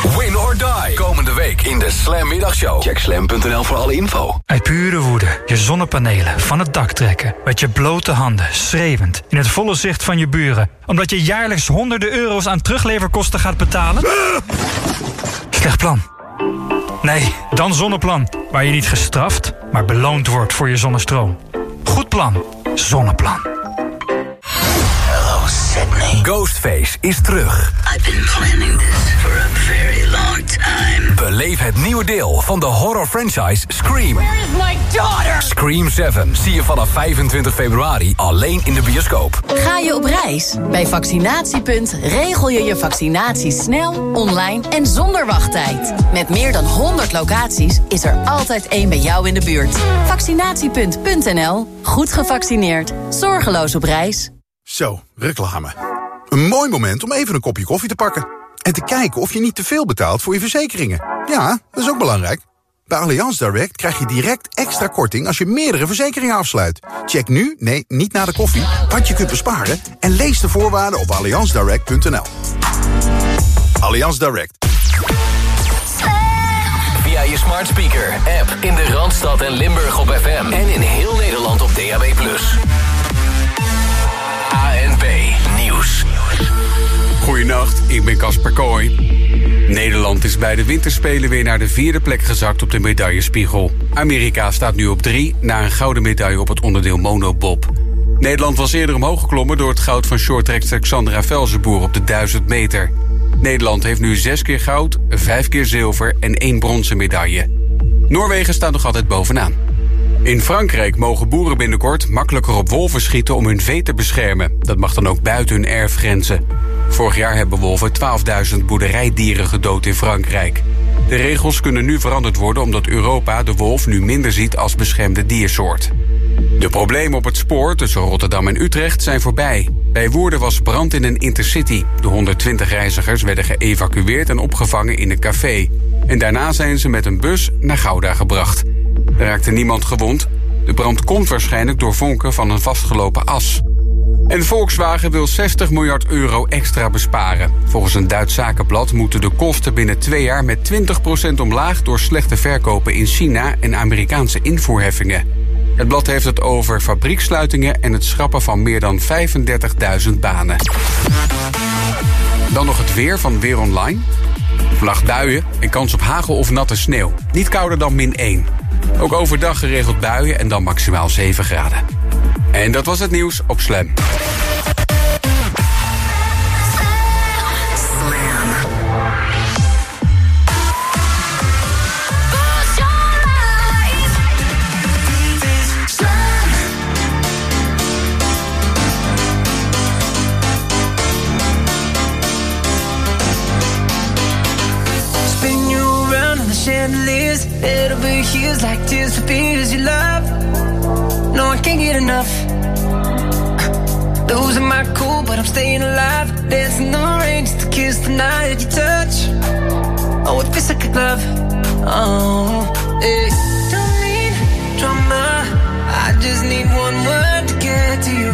Win or die. Komende week in de Slam Middagshow. Check slam.nl voor alle info. Uit pure woede je zonnepanelen van het dak trekken. Met je blote handen, schreeuwend, in het volle zicht van je buren. Omdat je jaarlijks honderden euro's aan terugleverkosten gaat betalen? Slecht plan. Nee, dan Zonneplan. Waar je niet gestraft, maar beloond wordt voor je zonnestroom. Goed plan. Zonneplan. Ghostface is terug. I've been planning this time. Beleef het nieuwe deel van de horror franchise Scream. Where is my daughter? Scream 7 zie je vanaf 25 februari alleen in de bioscoop. Ga je op reis? Bij Vaccinatiepunt regel je je vaccinatie snel, online en zonder wachttijd. Met meer dan 100 locaties is er altijd één bij jou in de buurt. Vaccinatiepunt.nl. Goed gevaccineerd. Zorgeloos op reis. Zo, reclame. Een mooi moment om even een kopje koffie te pakken. En te kijken of je niet te veel betaalt voor je verzekeringen. Ja, dat is ook belangrijk. Bij Allianz Direct krijg je direct extra korting als je meerdere verzekeringen afsluit. Check nu, nee, niet na de koffie, wat je kunt besparen... en lees de voorwaarden op allianzdirect.nl. Allianz Direct. Via je smart speaker, app in de Randstad en Limburg op FM. En in heel Nederland op DAB+. ANP Nieuws. Goedenacht, ik ben Casper Kooi. Nederland is bij de winterspelen weer naar de vierde plek gezakt op de medaillespiegel. Amerika staat nu op drie, na een gouden medaille op het onderdeel monobob. Nederland was eerder omhoog geklommen door het goud van shorttrekster Xandra Velzenboer op de 1000 meter. Nederland heeft nu zes keer goud, vijf keer zilver en één bronzen medaille. Noorwegen staat nog altijd bovenaan. In Frankrijk mogen boeren binnenkort makkelijker op wolven schieten om hun vee te beschermen. Dat mag dan ook buiten hun erfgrenzen. Vorig jaar hebben wolven 12.000 boerderijdieren gedood in Frankrijk. De regels kunnen nu veranderd worden omdat Europa de wolf nu minder ziet als beschermde diersoort. De problemen op het spoor tussen Rotterdam en Utrecht zijn voorbij. Bij Woerden was brand in een intercity. De 120 reizigers werden geëvacueerd en opgevangen in een café. En daarna zijn ze met een bus naar Gouda gebracht. Raakte niemand gewond. De brand komt waarschijnlijk door vonken van een vastgelopen as. En Volkswagen wil 60 miljard euro extra besparen. Volgens een Duits zakenblad moeten de kosten binnen twee jaar met 20% omlaag door slechte verkopen in China en Amerikaanse invoerheffingen. Het blad heeft het over fabrieksluitingen en het schrappen van meer dan 35.000 banen. Dan nog het weer van Weer Online. Buien en kans op hagel of natte sneeuw. Niet kouder dan min 1. Ook overdag geregeld buien en dan maximaal 7 graden. En dat was het nieuws op Slam. Over heels like tears for fears you love. No, I can't get enough. Losing my cool, but I'm staying alive. Dancing the rain just to kiss the night you touch. Oh, it feels like a glove. Oh, hey. Don't need drama. I just need one word to get to you.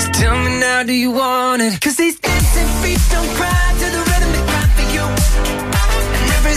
So tell me now, do you want it? Cause these dancing feet don't cry to the rhythm they cry for you. And every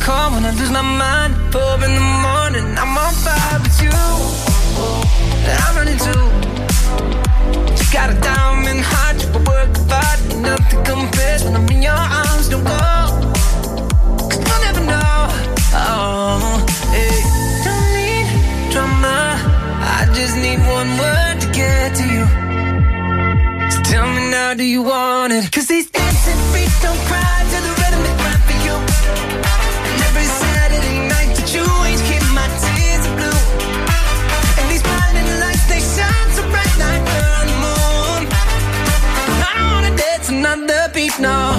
I when I lose my mind. Four in the morning, I'm on fire with you. I'm running too. You got a diamond heart, you work hard, nothing compares when I'm in your arms. Don't go, you you'll never know. Oh, hey. don't need drama. I just need one word to get to you. So tell me now, do you want it? Cause these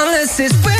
unless it's. Free.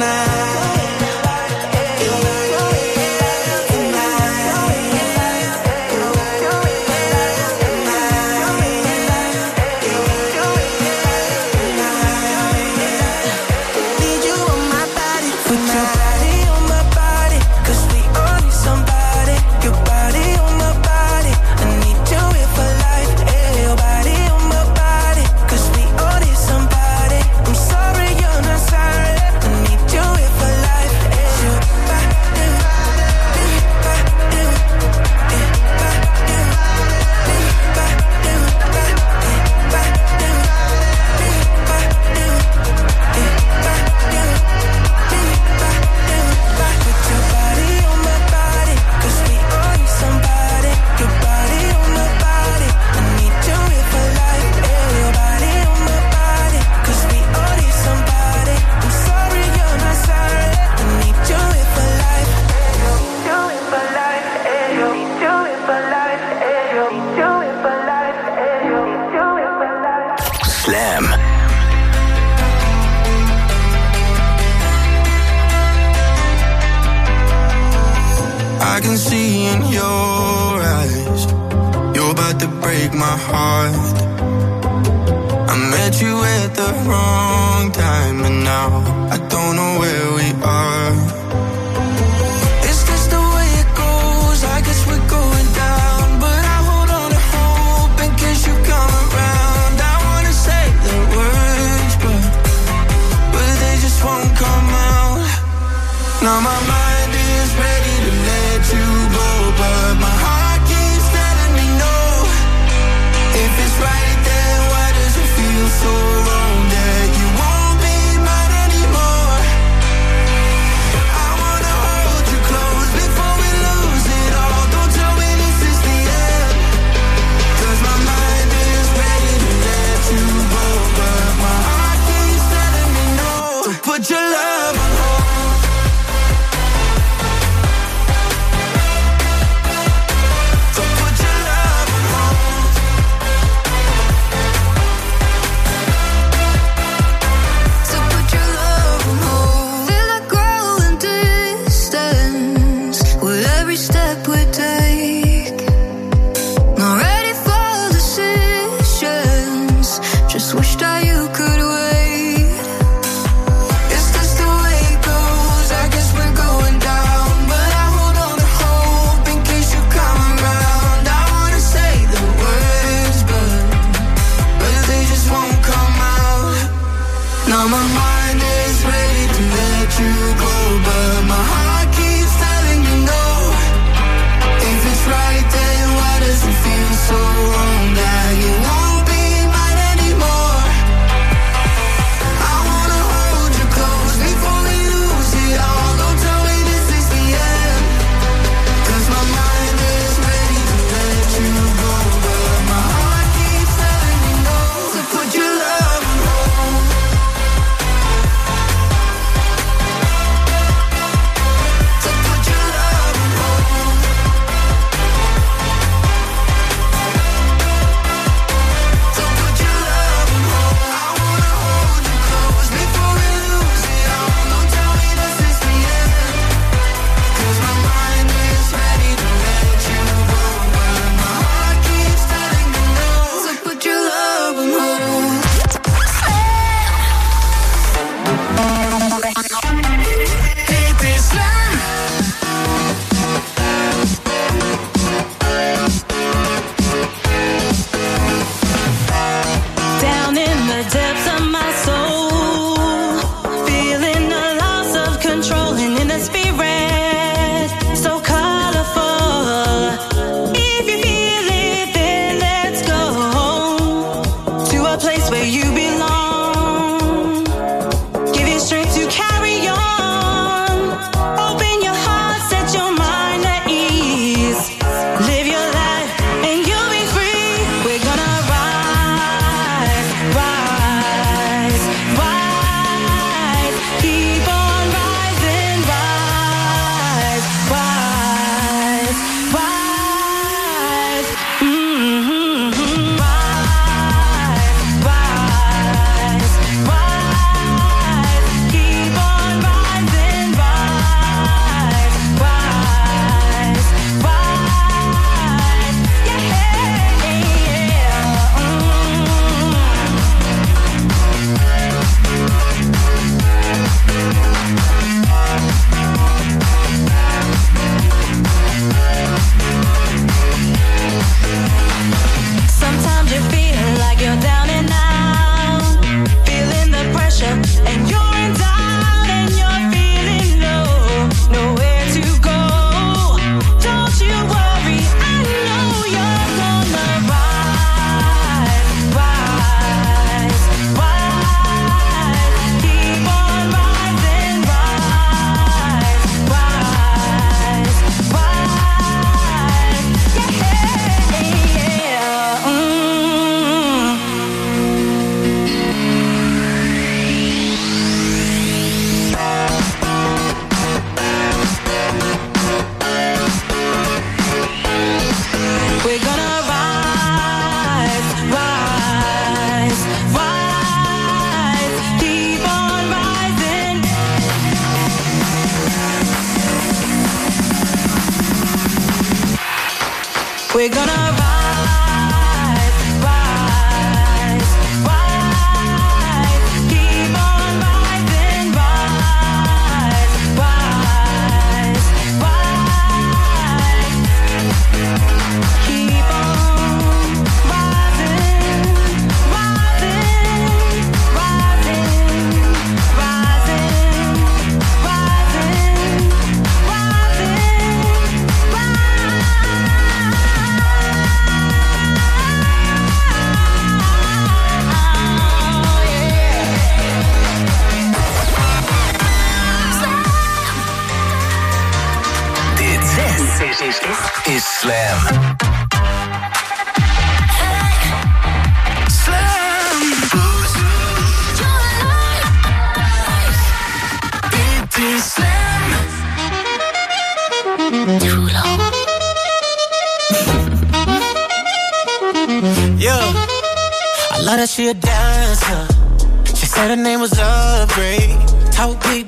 night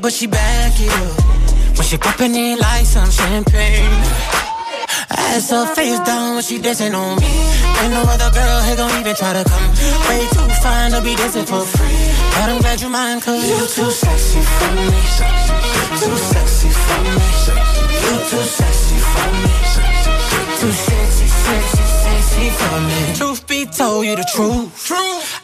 But she back it up. When she poppin' it like some champagne. Ass her face down when she dancing on me. Ain't no other girl here gon' even try to come. Way too fine to be dancing for free. But I'm glad you mind, cause you too sexy for me. Too sexy for me. You too sexy for me. Too sexy, sexy, sexy for me. Truth be told, you the truth.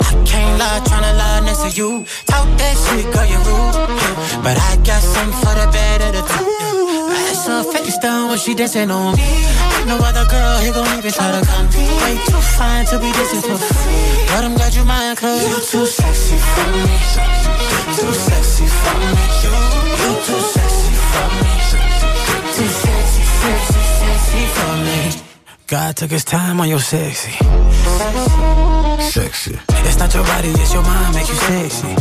I can't lie, tryna lie next to you. Talk that shit, girl, you rude. But I got something for the bad attitude. Yeah. Ass her face down when she dancing on me. Ain't no other girl here gon' even try to come. Way too fine to be dancing for free. But I'm glad you mind, cause you too sexy for me. Too sexy for me. You too sexy for me. God took his time on your sexy. Sexy. It's not your body, it's your mind make you sexy.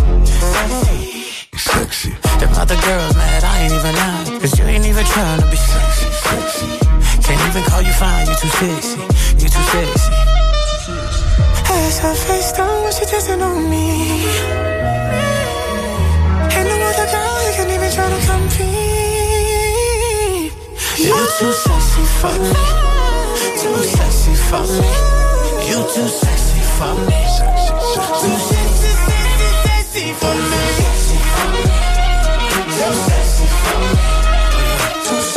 Sexy. Them other girls mad, I ain't even lying. Cause you ain't even trying to be sexy. Sexy. Can't even call you fine, you too sexy. You too sexy. Ass her face down when she dancing on me. Ain't no other girl who can even try to compete. You're too sexy for me. Too sexy for me. You too sexy for me. Too sexy, sexy, sexy for me. Too sexy for me. Too sexy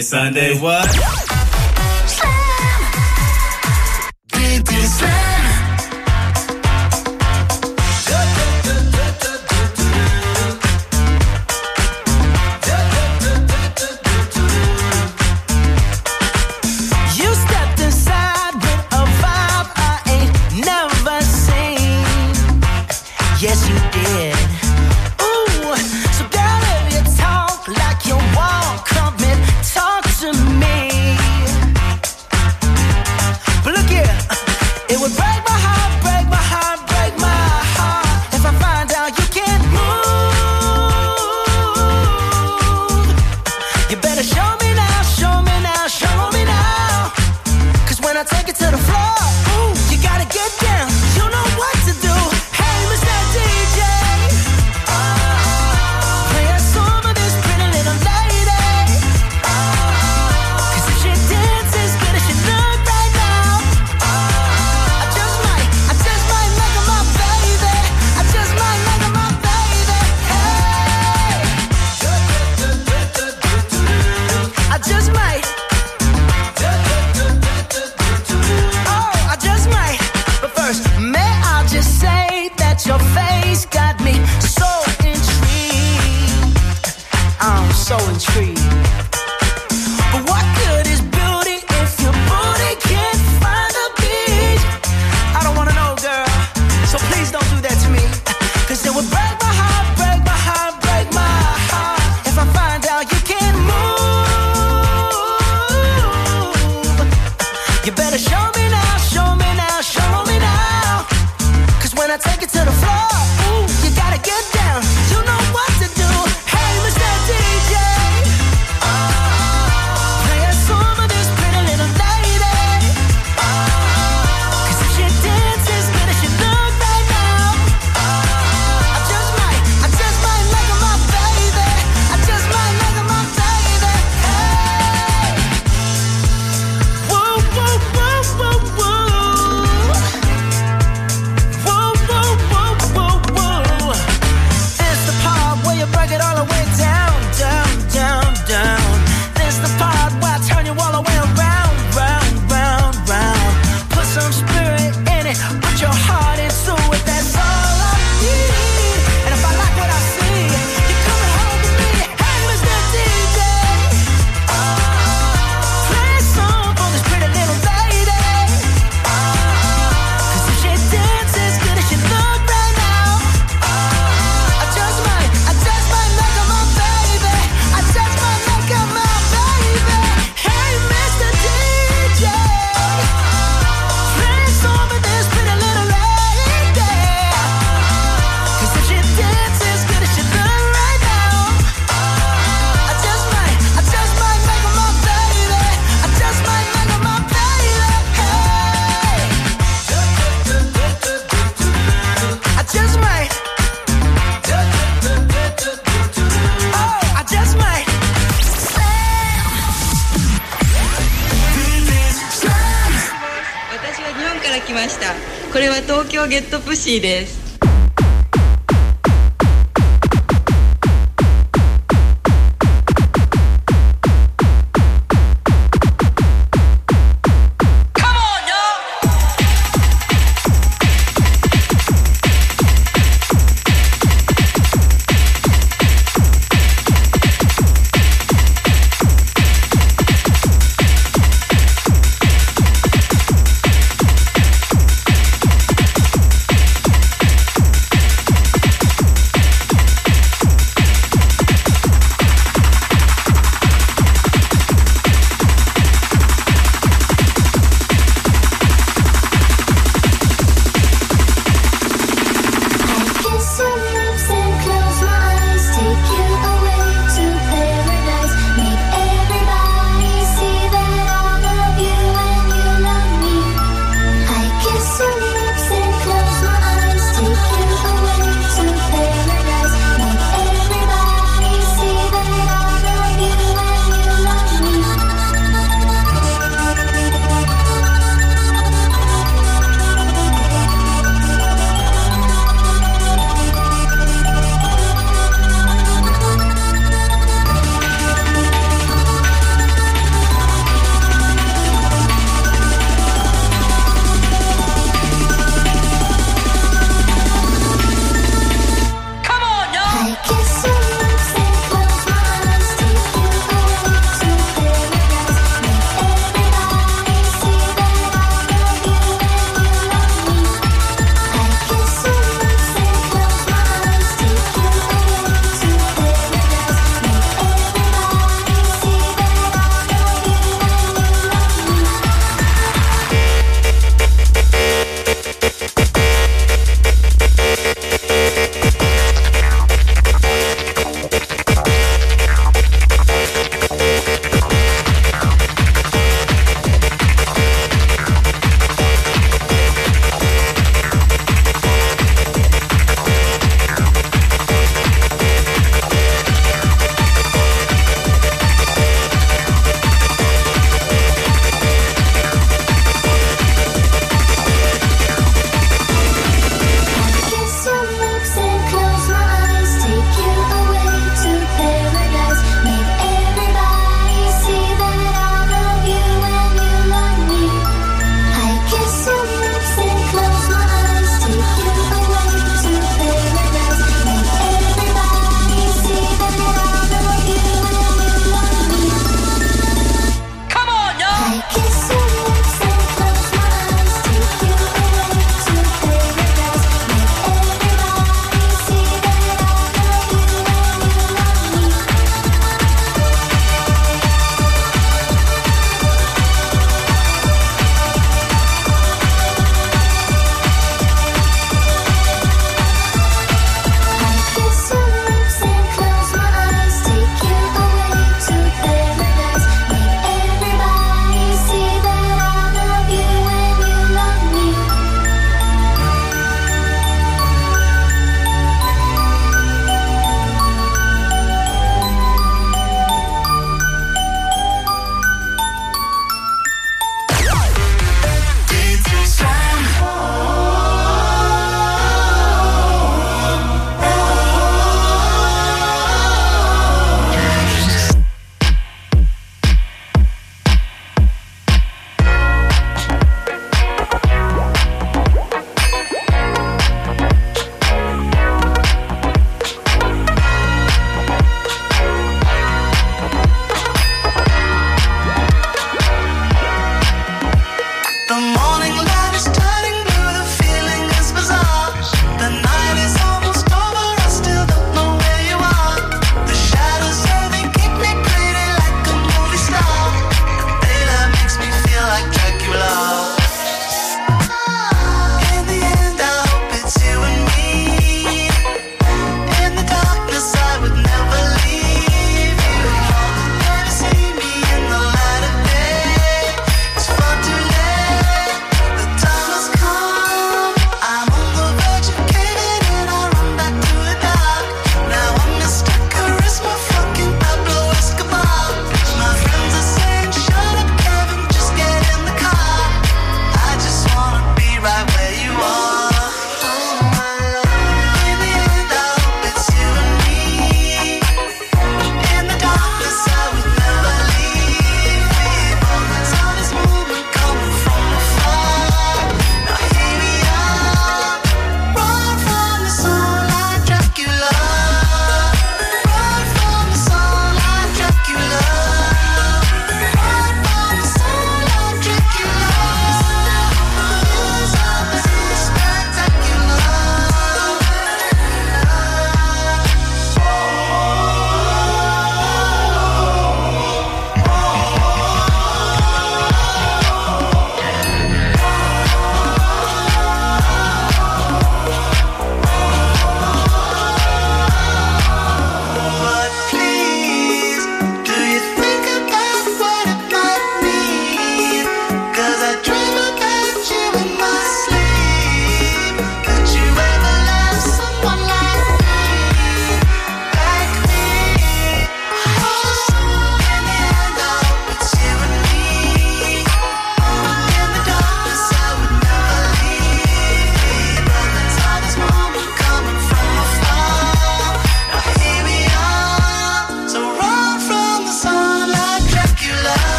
Sunday, Sunday, what? しいです。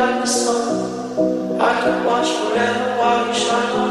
like the sun. I could watch forever while you shine on.